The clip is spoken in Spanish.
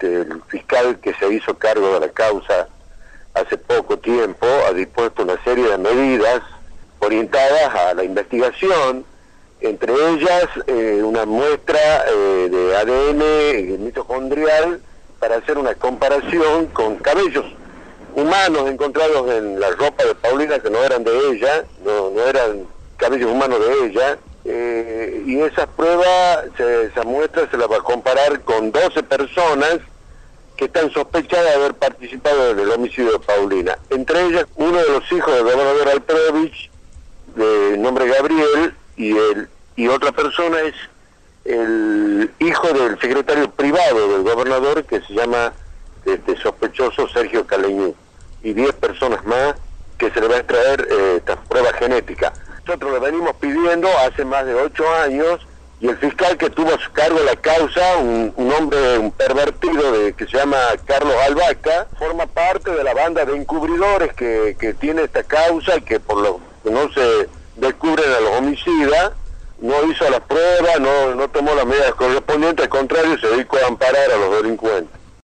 el fiscal que se hizo cargo de la causa hace poco tiempo ha dispuesto una serie de medidas orientadas a la investigación, entre ellas eh, una muestra eh, de ADN mitocondrial para hacer una comparación con cabellos humanos encontrados en la ropa de Paulina que no eran de ella, no eran cabellos humanos de ella, eh, y esa prueba, esa muestra se la va a comparar con 12 personas que están sospechadas de haber participado en el homicidio de Paulina. Entre ellas, uno de los hijos del gobernador Alperovich, de nombre Gabriel, y, el, y otra persona es el hijo del secretario privado del gobernador, que se llama este sospechoso Sergio Caleñú, y 10 personas más que se le va a extraer eh, esta prueba genética nosotros lo venimos pidiendo hace más de ocho años y el fiscal que tuvo a su cargo la causa, un, hombre, un pervertido de, que se llama Carlos Albaca, forma parte de la banda de encubridores que, que tiene esta causa y que por lo que no se descubren a los homicidas, no hizo la prueba, no, no tomó las medidas correspondientes, al contrario, se dedicó a amparar a los delincuentes.